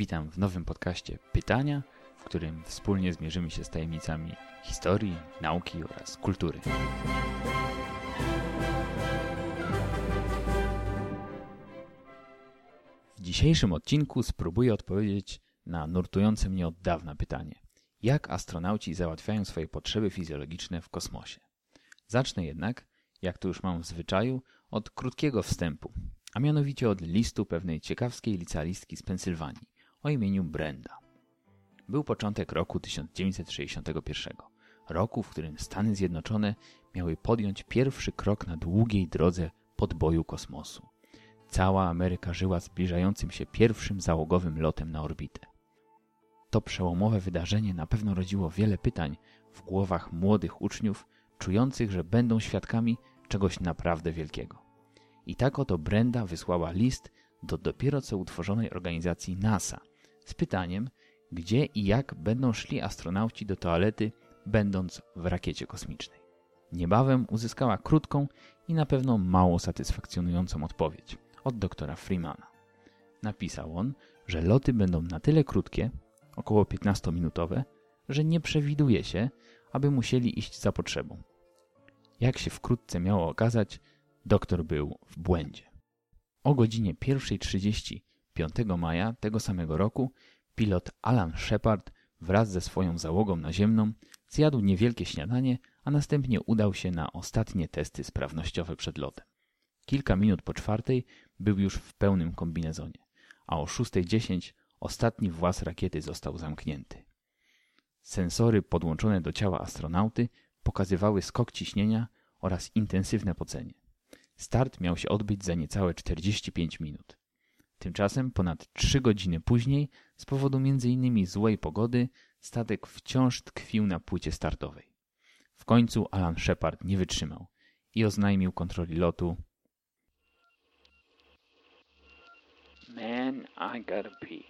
Witam w nowym podcaście Pytania, w którym wspólnie zmierzymy się z tajemnicami historii, nauki oraz kultury. W dzisiejszym odcinku spróbuję odpowiedzieć na nurtujące mnie od dawna pytanie: jak astronauci załatwiają swoje potrzeby fizjologiczne w kosmosie? Zacznę jednak, jak to już mam w zwyczaju, od krótkiego wstępu, a mianowicie od listu pewnej ciekawskiej licealistki z Pensylwanii o imieniu Brenda. Był początek roku 1961, roku, w którym Stany Zjednoczone miały podjąć pierwszy krok na długiej drodze podboju kosmosu. Cała Ameryka żyła zbliżającym się pierwszym załogowym lotem na orbitę. To przełomowe wydarzenie na pewno rodziło wiele pytań w głowach młodych uczniów, czujących, że będą świadkami czegoś naprawdę wielkiego. I tak oto Brenda wysłała list do dopiero co utworzonej organizacji NASA z pytaniem, gdzie i jak będą szli astronauci do toalety, będąc w rakiecie kosmicznej. Niebawem uzyskała krótką i na pewno mało satysfakcjonującą odpowiedź od doktora Freemana. Napisał on, że loty będą na tyle krótkie, około 15-minutowe, że nie przewiduje się, aby musieli iść za potrzebą. Jak się wkrótce miało okazać, doktor był w błędzie. O godzinie 1.30 5 maja tego samego roku pilot Alan Shepard wraz ze swoją załogą naziemną zjadł niewielkie śniadanie, a następnie udał się na ostatnie testy sprawnościowe przed lotem. Kilka minut po czwartej był już w pełnym kombinezonie, a o 6.10 ostatni włas rakiety został zamknięty. Sensory podłączone do ciała astronauty pokazywały skok ciśnienia oraz intensywne pocenie. Start miał się odbyć za niecałe 45 minut. Tymczasem ponad 3 godziny później, z powodu m.in. złej pogody, statek wciąż tkwił na płycie startowej. W końcu Alan Shepard nie wytrzymał i oznajmił kontroli lotu Man, I gotta pee.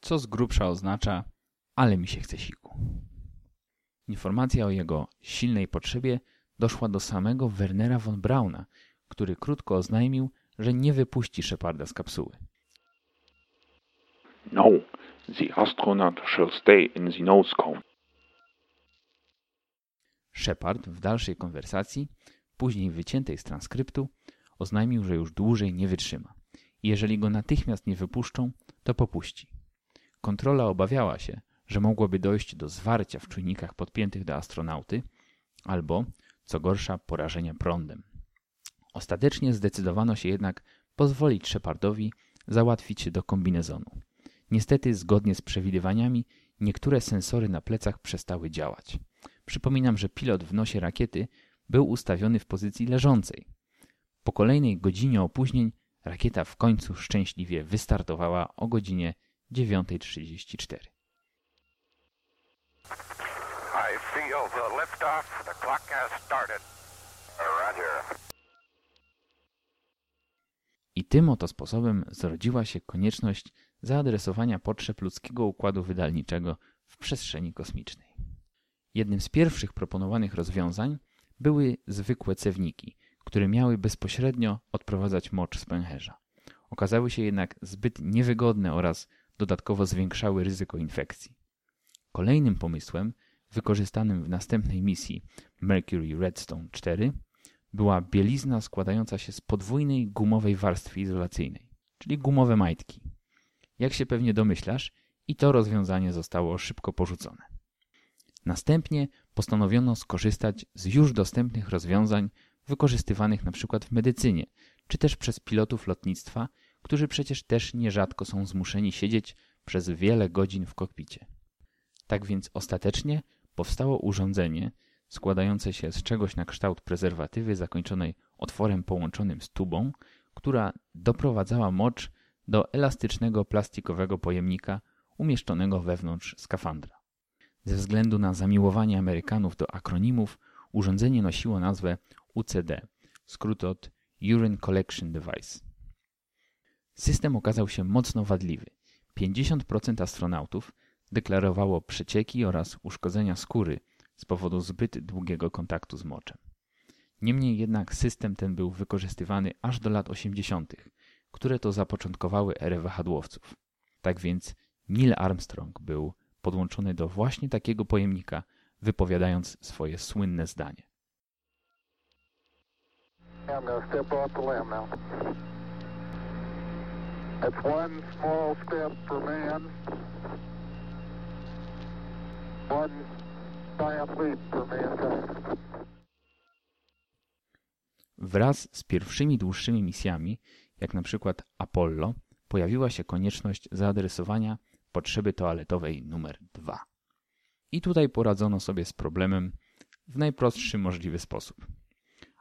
Co z grubsza oznacza, ale mi się chce siku. Informacja o jego silnej potrzebie doszła do samego Wernera von Brauna, który krótko oznajmił, że nie wypuści Sheparda z kapsuły. No, the astronaut shall stay in the nose cone. Shepard w dalszej konwersacji, później wyciętej z transkryptu, oznajmił, że już dłużej nie wytrzyma. Jeżeli go natychmiast nie wypuszczą, to popuści. Kontrola obawiała się, że mogłoby dojść do zwarcia w czujnikach podpiętych do astronauty albo, co gorsza, porażenia prądem. Ostatecznie zdecydowano się jednak pozwolić Shepardowi załatwić się do kombinezonu. Niestety, zgodnie z przewidywaniami, niektóre sensory na plecach przestały działać. Przypominam, że pilot w nosie rakiety był ustawiony w pozycji leżącej. Po kolejnej godzinie opóźnień rakieta w końcu szczęśliwie wystartowała o godzinie 9.34. I feel the liftoff. The clock has started. Roger. I tym oto sposobem zrodziła się konieczność zaadresowania potrzeb ludzkiego układu wydalniczego w przestrzeni kosmicznej. Jednym z pierwszych proponowanych rozwiązań były zwykłe cewniki, które miały bezpośrednio odprowadzać mocz z pęcherza. Okazały się jednak zbyt niewygodne oraz dodatkowo zwiększały ryzyko infekcji. Kolejnym pomysłem, wykorzystanym w następnej misji Mercury Redstone 4, była bielizna składająca się z podwójnej gumowej warstwy izolacyjnej, czyli gumowe majtki. Jak się pewnie domyślasz, i to rozwiązanie zostało szybko porzucone. Następnie postanowiono skorzystać z już dostępnych rozwiązań wykorzystywanych np. w medycynie, czy też przez pilotów lotnictwa, którzy przecież też nierzadko są zmuszeni siedzieć przez wiele godzin w kokpicie. Tak więc ostatecznie powstało urządzenie składające się z czegoś na kształt prezerwatywy zakończonej otworem połączonym z tubą, która doprowadzała mocz do elastycznego plastikowego pojemnika umieszczonego wewnątrz skafandra. Ze względu na zamiłowanie Amerykanów do akronimów, urządzenie nosiło nazwę UCD, skrót od Urine Collection Device. System okazał się mocno wadliwy. 50% astronautów deklarowało przecieki oraz uszkodzenia skóry z powodu zbyt długiego kontaktu z moczem. Niemniej jednak system ten był wykorzystywany aż do lat 80., które to zapoczątkowały erę wahadłowców. Tak więc Neil Armstrong był podłączony do właśnie takiego pojemnika, wypowiadając swoje słynne zdanie. I'm Wraz z pierwszymi dłuższymi misjami, jak na przykład Apollo, pojawiła się konieczność zaadresowania potrzeby toaletowej numer 2. I tutaj poradzono sobie z problemem w najprostszy możliwy sposób.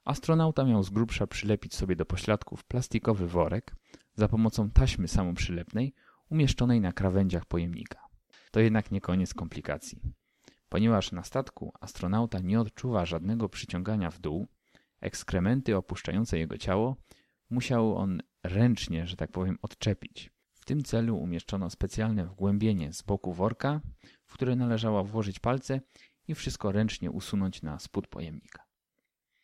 Astronauta miał z grubsza przylepić sobie do pośladków plastikowy worek za pomocą taśmy samoprzylepnej umieszczonej na krawędziach pojemnika. To jednak nie koniec komplikacji. Ponieważ na statku astronauta nie odczuwa żadnego przyciągania w dół, ekskrementy opuszczające jego ciało musiał on ręcznie, że tak powiem, odczepić. W tym celu umieszczono specjalne wgłębienie z boku worka, w które należało włożyć palce i wszystko ręcznie usunąć na spód pojemnika.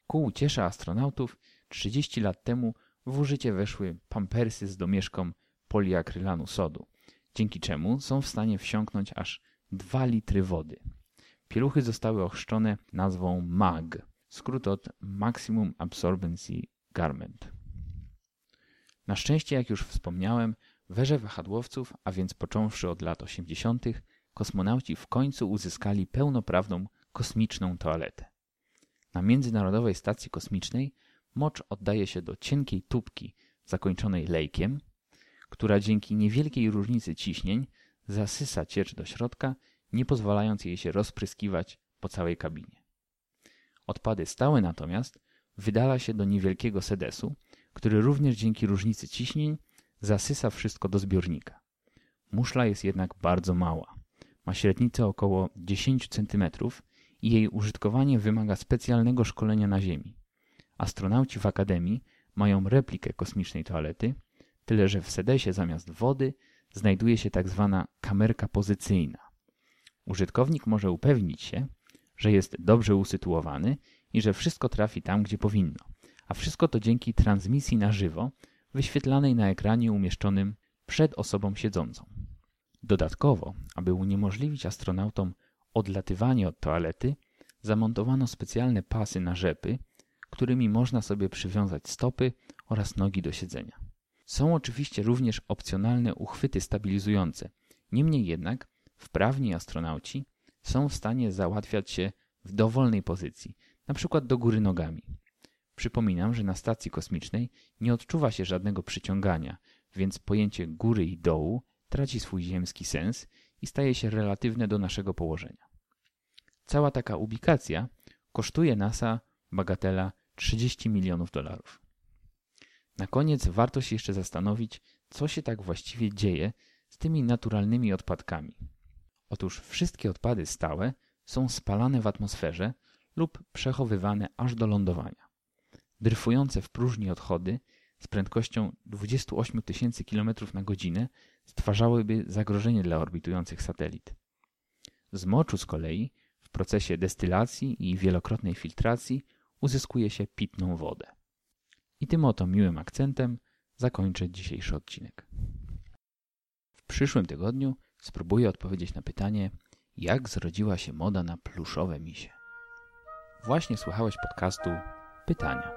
Ku uciesze astronautów 30 lat temu w użycie weszły pampersy z domieszką poliakrylanu sodu, dzięki czemu są w stanie wsiąknąć aż 2 litry wody. Pieluchy zostały ochrzczone nazwą MAG, skrót od Maximum Absorbency Garment. Na szczęście, jak już wspomniałem, w erze wahadłowców, a więc począwszy od lat 80., kosmonauci w końcu uzyskali pełnoprawną kosmiczną toaletę. Na Międzynarodowej Stacji Kosmicznej mocz oddaje się do cienkiej tubki zakończonej lejkiem, która dzięki niewielkiej różnicy ciśnień zasysa ciecz do środka, nie pozwalając jej się rozpryskiwać po całej kabinie. Odpady stałe natomiast wydala się do niewielkiego sedesu, który również dzięki różnicy ciśnień zasysa wszystko do zbiornika. Muszla jest jednak bardzo mała. Ma średnicę około 10 cm i jej użytkowanie wymaga specjalnego szkolenia na Ziemi. Astronauci w Akademii mają replikę kosmicznej toalety, tyle że w sedesie zamiast wody znajduje się tak zwana kamerka pozycyjna. Użytkownik może upewnić się, że jest dobrze usytuowany i że wszystko trafi tam, gdzie powinno. A wszystko to dzięki transmisji na żywo, wyświetlanej na ekranie umieszczonym przed osobą siedzącą. Dodatkowo, aby uniemożliwić astronautom odlatywanie od toalety, zamontowano specjalne pasy na rzepy, którymi można sobie przywiązać stopy oraz nogi do siedzenia. Są oczywiście również opcjonalne uchwyty stabilizujące. Niemniej jednak wprawni astronauci są w stanie załatwiać się w dowolnej pozycji, na przykład do góry nogami. Przypominam, że na stacji kosmicznej nie odczuwa się żadnego przyciągania, więc pojęcie góry i dołu traci swój ziemski sens i staje się relatywne do naszego położenia. Cała taka ubikacja kosztuje NASA bagatela 30 milionów dolarów. Na koniec warto się jeszcze zastanowić, co się tak właściwie dzieje z tymi naturalnymi odpadkami. Otóż wszystkie odpady stałe są spalane w atmosferze lub przechowywane aż do lądowania. Dryfujące w próżni odchody z prędkością 28 tysięcy km na godzinę stwarzałyby zagrożenie dla orbitujących satelit. Z moczu z kolei w procesie destylacji i wielokrotnej filtracji uzyskuje się pitną wodę. I tym oto miłym akcentem zakończę dzisiejszy odcinek. W przyszłym tygodniu spróbuję odpowiedzieć na pytanie, jak zrodziła się moda na pluszowe misie. Właśnie słuchałeś podcastu Pytania.